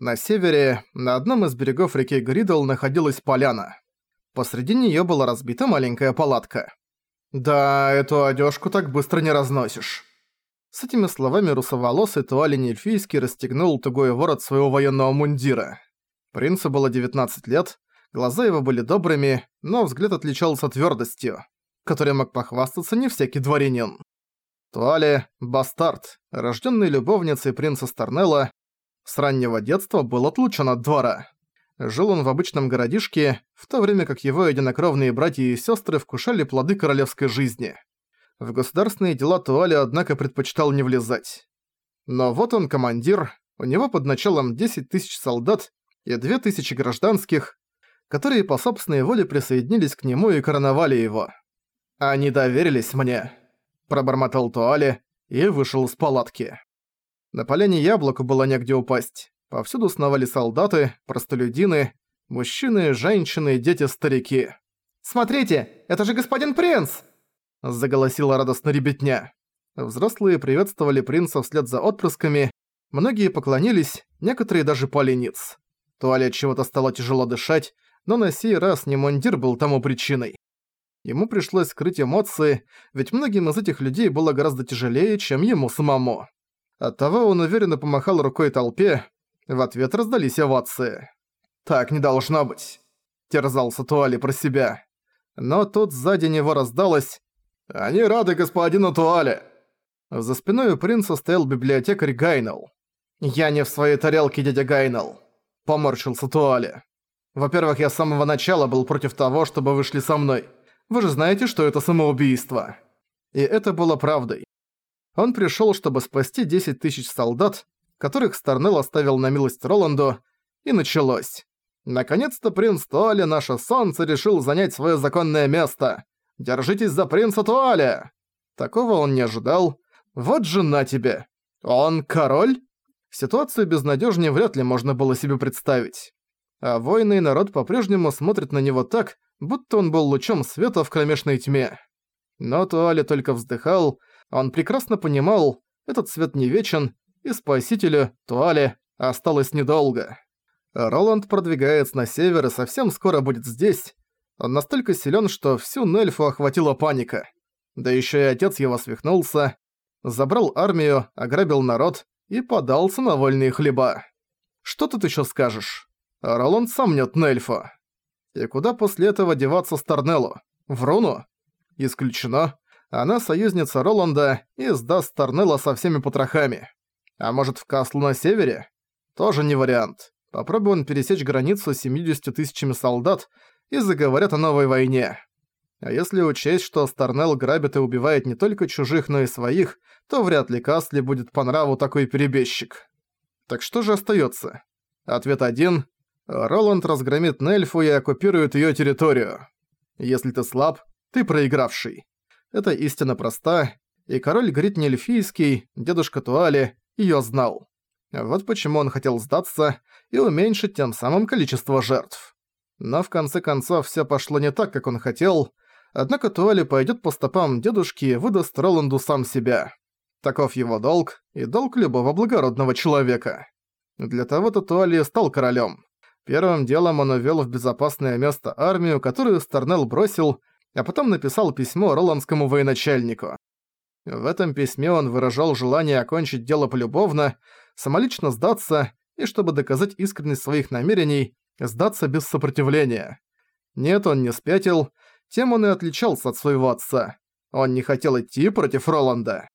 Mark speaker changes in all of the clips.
Speaker 1: На севере, на одном из берегов реки Гридл находилась поляна. Посреди неё была разбита маленькая палатка. «Да, эту одежку так быстро не разносишь». С этими словами русоволосый Туалин Эльфийский расстегнул тугой ворот своего военного мундира. Принцу было 19 лет, глаза его были добрыми, но взгляд отличался твёрдостью, которой мог похвастаться не всякий дворянин. Туале – бастард, рождённый любовницей принца Старнелла, с раннего детства был отлучен от двора. Жил он в обычном городишке, в то время как его единокровные братья и сестры вкушали плоды королевской жизни. В государственные дела Туали, однако, предпочитал не влезать. Но вот он командир, у него под началом 10 тысяч солдат и 2 тысячи гражданских, которые по собственной воле присоединились к нему и короновали его. «Они доверились мне», – пробормотал Туали и вышел из палатки. На поляне яблоку было негде упасть. Повсюду сновали солдаты, простолюдины, мужчины, женщины, дети, старики. «Смотрите, это же господин принц!» Заголосила радостно ребятня. Взрослые приветствовали принца вслед за отпрысками, многие поклонились, некоторые даже пали ниц. Туалет чего-то стало тяжело дышать, но на сей раз не мундир был тому причиной. Ему пришлось скрыть эмоции, ведь многим из этих людей было гораздо тяжелее, чем ему самому. Оттого он уверенно помахал рукой толпе, в ответ раздались овации. «Так не должно быть», — терзался Туали про себя. Но тут сзади него раздалось «Они рады господину Туале!» За спиной у принца стоял библиотекарь Гайнал. «Я не в своей тарелке, дядя Гайнал», — поморщился Туале. «Во-первых, я с самого начала был против того, чтобы вы шли со мной. Вы же знаете, что это самоубийство». И это было правдой. Он пришёл, чтобы спасти 10 тысяч солдат, которых Старнелл оставил на милость Роланду, и началось. Наконец-то принц Туале, наше солнце, решил занять своё законное место. Держитесь за принца Туале! Такого он не ожидал. Вот же на тебе. Он король? Ситуацию безнадёжнее вряд ли можно было себе представить. А воины и народ по-прежнему смотрят на него так, будто он был лучом света в кромешной тьме. Но Туале только вздыхал, он прекрасно понимал, этот свет не вечен, и спасителю, Туале, осталось недолго. Роланд продвигается на север и совсем скоро будет здесь. Он настолько силен, что всю Нельфу охватила паника. Да еще и отец его свихнулся, забрал армию, ограбил народ и подался на вольные хлеба. Что тут еще скажешь? Роланд сомнет Нельфу. И куда после этого деваться Старнеллу? В руну? Исключено она союзница Роланда и сдаст Торнелла со всеми потрохами. А может в Каслу на севере? Тоже не вариант. Попробуй он пересечь границу с 70 тысячами солдат и заговорят о новой войне. А если учесть, что Старнелл грабит и убивает не только чужих, но и своих, то вряд ли Касли будет по нраву такой перебежчик. Так что же остается? Ответ один. Роланд разгромит Нельфу и оккупирует ее территорию. Если ты слаб, ты проигравший. Эта истина проста, и король Грит Эльфийский, дедушка Туали, её знал. Вот почему он хотел сдаться и уменьшить тем самым количество жертв. Но в конце концов всё пошло не так, как он хотел, однако Туали пойдёт по стопам дедушки и выдаст Роланду сам себя. Таков его долг и долг любого благородного человека. Для того-то Туали стал королем. Первым делом он увел в безопасное место армию, которую Старнелл бросил, а потом написал письмо роландскому военачальнику. В этом письме он выражал желание окончить дело полюбовно, самолично сдаться и, чтобы доказать искренность своих намерений, сдаться без сопротивления. Нет, он не спятил, тем он и отличался от своего отца. Он не хотел идти против Роланда.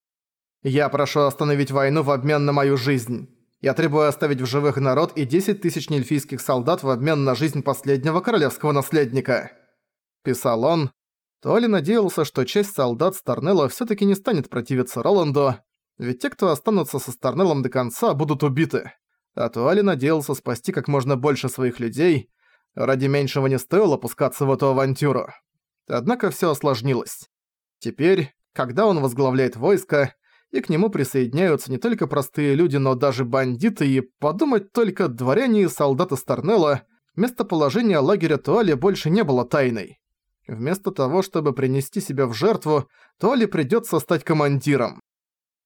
Speaker 1: «Я прошу остановить войну в обмен на мою жизнь. Я требую оставить в живых народ и 10 тысяч нельфийских солдат в обмен на жизнь последнего королевского наследника», – писал он, Туали надеялся, что часть солдат Старнелла всё-таки не станет противиться Роланду, ведь те, кто останутся со Старнеллом до конца, будут убиты. А Туали надеялся спасти как можно больше своих людей, ради меньшего не стоило пускаться в эту авантюру. Однако всё осложнилось. Теперь, когда он возглавляет войско, и к нему присоединяются не только простые люди, но даже бандиты, и подумать только дворяне и солдаты Старнелла, местоположение лагеря Туали больше не было тайной. Вместо того, чтобы принести себя в жертву, Толи придётся стать командиром.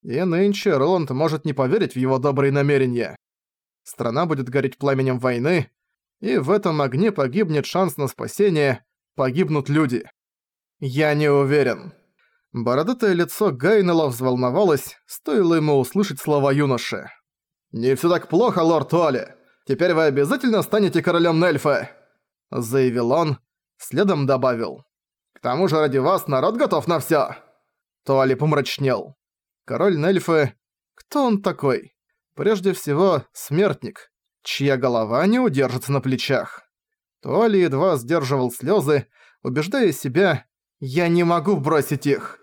Speaker 1: И нынче Роланд может не поверить в его добрые намерения. страна будет гореть пламенем войны, и в этом огне погибнет шанс на спасение, погибнут люди. Я не уверен. Бородатое лицо Гайнелла взволновалось, стоило ему услышать слова юноши. «Не всё так плохо, лорд Туали. Теперь вы обязательно станете королем Нельфа», — заявил он, следом добавил. «К тому же ради вас народ готов на всё». Туали помрачнел. Король Нельфы... Кто он такой? Прежде всего, смертник, чья голова не удержится на плечах. Туали едва сдерживал слезы, убеждая себя «Я не могу бросить их!».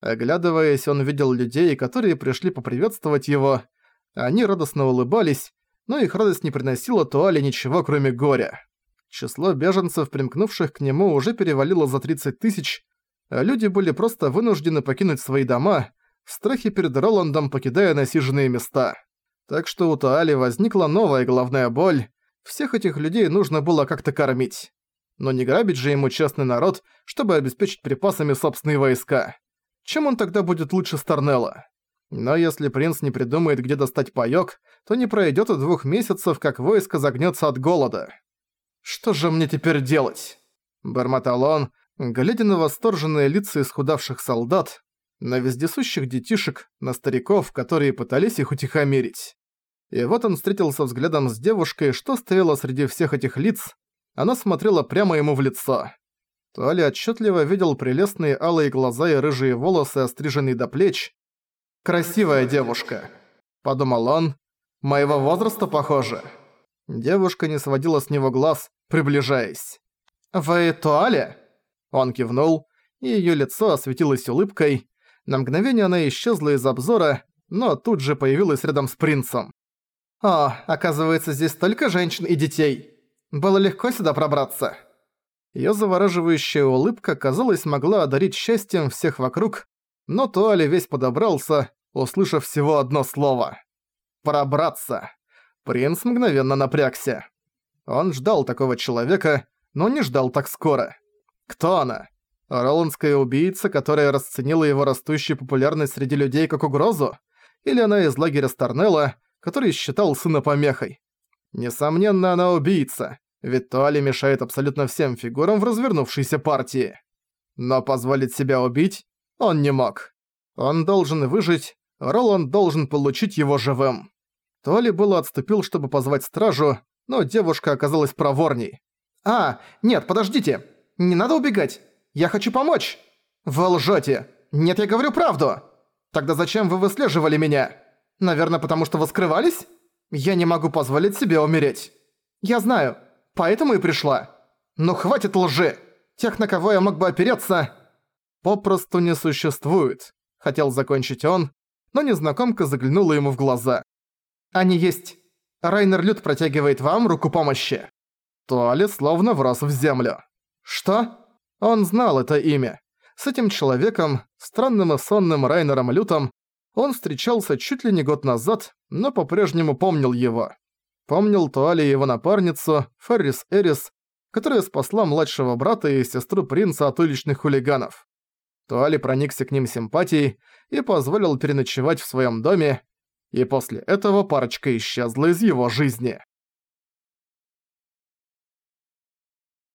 Speaker 1: Оглядываясь, он видел людей, которые пришли поприветствовать его. Они радостно улыбались, но их радость не приносила Туале ничего, кроме горя. Число беженцев, примкнувших к нему, уже перевалило за 30 тысяч, а люди были просто вынуждены покинуть свои дома, в страхе перед Роландом покидая насиженные места. Так что у Туали возникла новая головная боль. Всех этих людей нужно было как-то кормить. Но не грабить же ему честный народ, чтобы обеспечить припасами собственные войска. Чем он тогда будет лучше Старнелла? Но если принц не придумает, где достать паёк, то не пройдёт и двух месяцев, как войско загнётся от голода. «Что же мне теперь делать?» Бормотал он, глядя на восторженные лица исхудавших солдат, на вездесущих детишек, на стариков, которые пытались их утихомирить. И вот он встретился взглядом с девушкой, что стояла среди всех этих лиц. Она смотрела прямо ему в лицо. Туали отчетливо видел прелестные алые глаза и рыжие волосы, остриженные до плеч. «Красивая девушка», — подумал он. «Моего возраста похоже». Девушка не сводила с него глаз, приближаясь. «Вы Туале?» Он кивнул, и её лицо осветилось улыбкой. На мгновение она исчезла из обзора, но тут же появилась рядом с принцем. «О, оказывается, здесь столько женщин и детей. Было легко сюда пробраться». Её завораживающая улыбка, казалось, могла одарить счастьем всех вокруг, но Туали весь подобрался, услышав всего одно слово. «Пробраться». Принц мгновенно напрягся. Он ждал такого человека, но не ждал так скоро. Кто она? Роландская убийца, которая расценила его растущую популярность среди людей как угрозу? Или она из лагеря Старнелла, который считал сына помехой? Несомненно, она убийца, ведь Туали мешает абсолютно всем фигурам в развернувшейся партии. Но позволить себя убить он не мог. Он должен выжить, Роланд должен получить его живым. Туали было отступил, чтобы позвать стражу, но девушка оказалась проворней. «А, нет, подождите! Не надо убегать! Я хочу помочь!» «Вы лжете! Нет, я говорю правду!» «Тогда зачем вы выслеживали меня? Наверное, потому что вы скрывались? Я не могу позволить себе умереть. Я знаю, поэтому и пришла. Но хватит лжи! Тех, на кого я мог бы опереться, попросту не существует», — хотел закончить он, но незнакомка заглянула ему в глаза. «Они есть. Райнер Люд протягивает вам руку помощи». Туалет словно врос в землю. «Что?» Он знал это имя. С этим человеком, странным и сонным Райнером Лютом, он встречался чуть ли не год назад, но по-прежнему помнил его. Помнил Туали и его напарницу, Феррис Эрис, которая спасла младшего брата и сестру принца от уличных хулиганов. Туали проникся к ним симпатией и позволил переночевать в своем доме, и после этого парочка исчезла из его жизни.